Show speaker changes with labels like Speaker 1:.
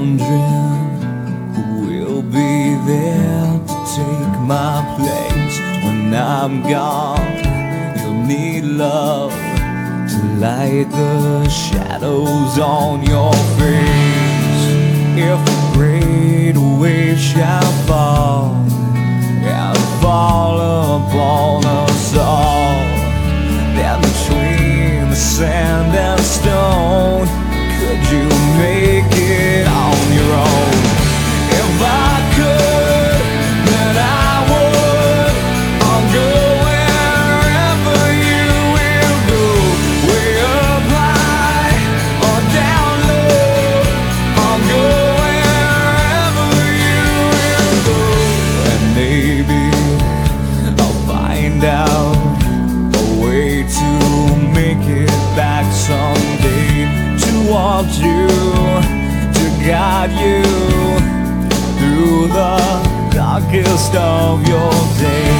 Speaker 1: wondering who will be there to take my place when I'm gone. You'll need love to light the shadows on your face. If a great wave shall fall and fall upon us all, then between the sand and stone, could you make you, to guide you through the darkest of your days.